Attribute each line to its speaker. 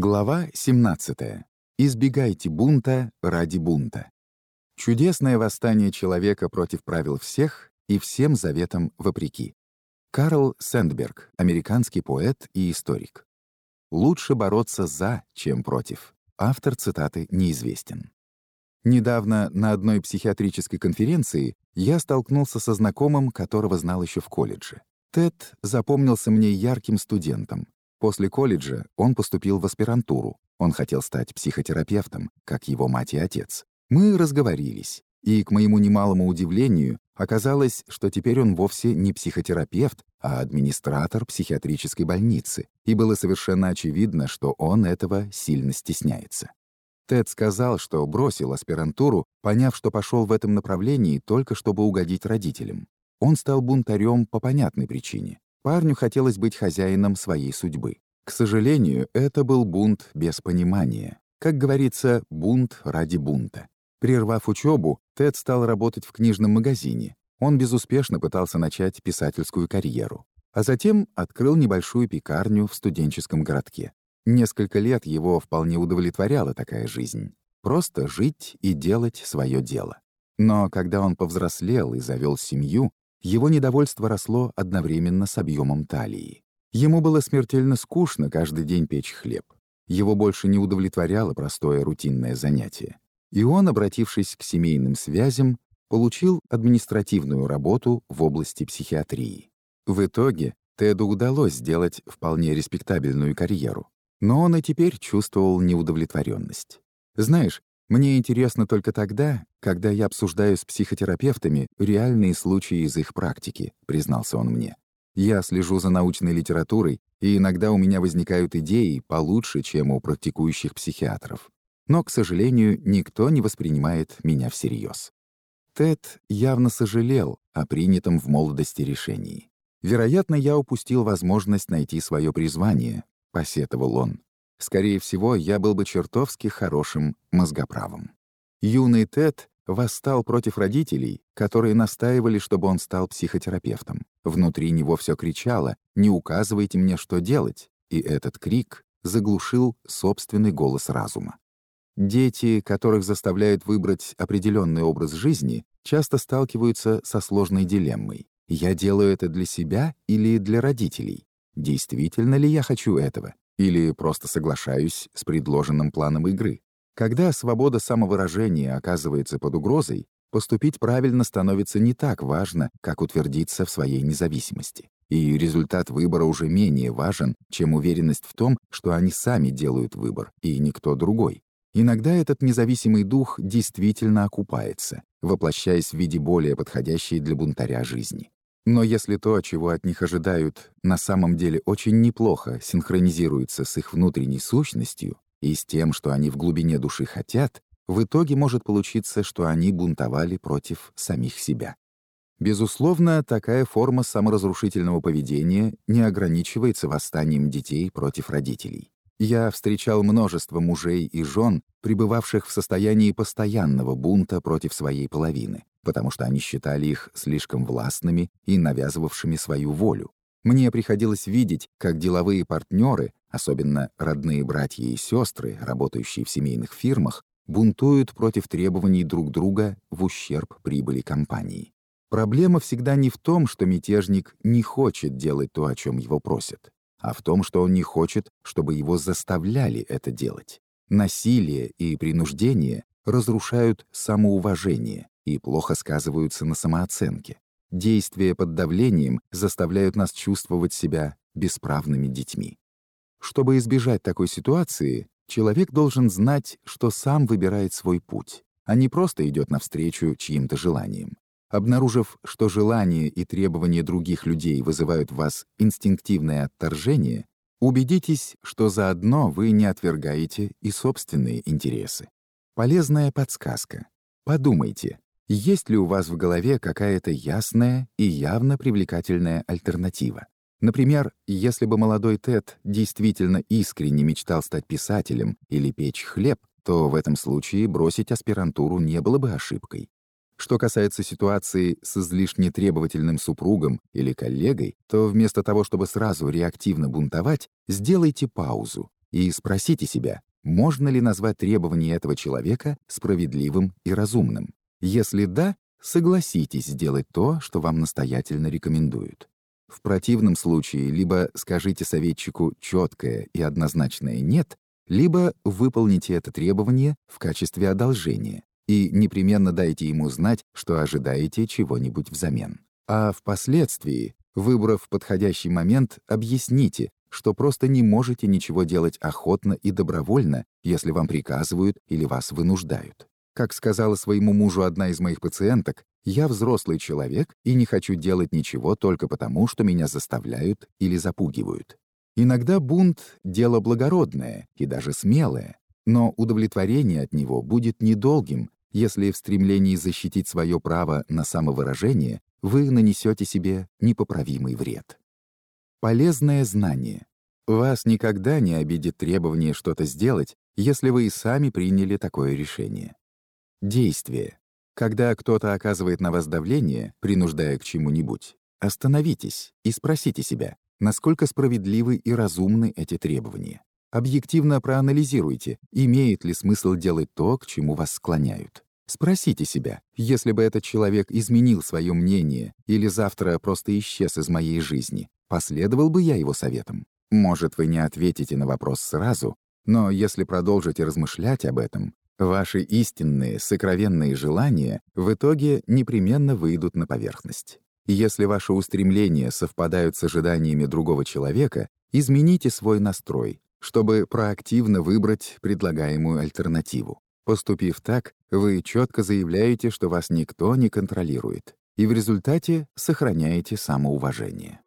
Speaker 1: Глава 17. Избегайте бунта ради бунта. Чудесное восстание человека против правил всех и всем заветам вопреки. Карл Сэндберг, американский поэт и историк. Лучше бороться за, чем против. Автор цитаты неизвестен. Недавно на одной психиатрической конференции я столкнулся со знакомым, которого знал еще в колледже. Тед запомнился мне ярким студентом, После колледжа он поступил в аспирантуру. Он хотел стать психотерапевтом, как его мать и отец. Мы разговорились, и, к моему немалому удивлению, оказалось, что теперь он вовсе не психотерапевт, а администратор психиатрической больницы, и было совершенно очевидно, что он этого сильно стесняется. Тед сказал, что бросил аспирантуру, поняв, что пошел в этом направлении только чтобы угодить родителям. Он стал бунтарем по понятной причине. Парню хотелось быть хозяином своей судьбы. К сожалению, это был бунт без понимания. Как говорится, бунт ради бунта. Прервав учебу, Тед стал работать в книжном магазине. Он безуспешно пытался начать писательскую карьеру. А затем открыл небольшую пекарню в студенческом городке. Несколько лет его вполне удовлетворяла такая жизнь. Просто жить и делать свое дело. Но когда он повзрослел и завел семью, его недовольство росло одновременно с объемом талии. Ему было смертельно скучно каждый день печь хлеб. Его больше не удовлетворяло простое рутинное занятие. И он, обратившись к семейным связям, получил административную работу в области психиатрии. В итоге Теду удалось сделать вполне респектабельную карьеру. Но он и теперь чувствовал неудовлетворенность. Знаешь, мне интересно только тогда, когда я обсуждаю с психотерапевтами реальные случаи из их практики, признался он мне. Я слежу за научной литературой, и иногда у меня возникают идеи получше, чем у практикующих психиатров. Но, к сожалению, никто не воспринимает меня всерьез. Тед явно сожалел о принятом в молодости решении. «Вероятно, я упустил возможность найти свое призвание», — посетовал он. Скорее всего, я был бы чертовски хорошим мозгоправом. Юный Тед восстал против родителей, которые настаивали, чтобы он стал психотерапевтом. Внутри него все кричало «Не указывайте мне, что делать!» И этот крик заглушил собственный голос разума. Дети, которых заставляют выбрать определенный образ жизни, часто сталкиваются со сложной дилеммой. Я делаю это для себя или для родителей? Действительно ли я хочу этого? Или просто соглашаюсь с предложенным планом игры. Когда свобода самовыражения оказывается под угрозой, поступить правильно становится не так важно, как утвердиться в своей независимости. И результат выбора уже менее важен, чем уверенность в том, что они сами делают выбор, и никто другой. Иногда этот независимый дух действительно окупается, воплощаясь в виде более подходящей для бунтаря жизни. Но если то, чего от них ожидают, на самом деле очень неплохо синхронизируется с их внутренней сущностью и с тем, что они в глубине души хотят, в итоге может получиться, что они бунтовали против самих себя. Безусловно, такая форма саморазрушительного поведения не ограничивается восстанием детей против родителей. Я встречал множество мужей и жен, пребывавших в состоянии постоянного бунта против своей половины, потому что они считали их слишком властными и навязывавшими свою волю. Мне приходилось видеть, как деловые партнеры, особенно родные братья и сестры, работающие в семейных фирмах, бунтуют против требований друг друга в ущерб прибыли компании. Проблема всегда не в том, что мятежник не хочет делать то, о чем его просят, а в том, что он не хочет, чтобы его заставляли это делать. Насилие и принуждение разрушают самоуважение, и плохо сказываются на самооценке. Действия под давлением заставляют нас чувствовать себя бесправными детьми. Чтобы избежать такой ситуации, человек должен знать, что сам выбирает свой путь, а не просто идет навстречу чьим-то желаниям. Обнаружив, что желания и требования других людей вызывают в вас инстинктивное отторжение, убедитесь, что заодно вы не отвергаете и собственные интересы. Полезная подсказка. Подумайте, есть ли у вас в голове какая-то ясная и явно привлекательная альтернатива? Например, если бы молодой Тед действительно искренне мечтал стать писателем или печь хлеб, то в этом случае бросить аспирантуру не было бы ошибкой. Что касается ситуации с излишне требовательным супругом или коллегой, то вместо того, чтобы сразу реактивно бунтовать, сделайте паузу и спросите себя, можно ли назвать требование этого человека справедливым и разумным. Если да, согласитесь сделать то, что вам настоятельно рекомендуют. В противном случае либо скажите советчику четкое и однозначное «нет», либо выполните это требование в качестве одолжения и непременно дайте ему знать, что ожидаете чего-нибудь взамен. А впоследствии, выбрав подходящий момент, объясните, что просто не можете ничего делать охотно и добровольно, если вам приказывают или вас вынуждают. Как сказала своему мужу одна из моих пациенток, «Я взрослый человек и не хочу делать ничего только потому, что меня заставляют или запугивают». Иногда бунт — дело благородное и даже смелое, но удовлетворение от него будет недолгим, если в стремлении защитить свое право на самовыражение вы нанесете себе непоправимый вред. Полезное знание. Вас никогда не обидит требование что-то сделать, если вы и сами приняли такое решение. Действие. Когда кто-то оказывает на вас давление, принуждая к чему-нибудь, остановитесь и спросите себя, насколько справедливы и разумны эти требования. Объективно проанализируйте, имеет ли смысл делать то, к чему вас склоняют. Спросите себя, если бы этот человек изменил свое мнение или завтра просто исчез из моей жизни, последовал бы я его советам? Может, вы не ответите на вопрос сразу, но если продолжите размышлять об этом, Ваши истинные, сокровенные желания в итоге непременно выйдут на поверхность. Если ваши устремления совпадают с ожиданиями другого человека, измените свой настрой, чтобы проактивно выбрать предлагаемую альтернативу. Поступив так, вы четко заявляете, что вас никто не контролирует, и в результате сохраняете самоуважение.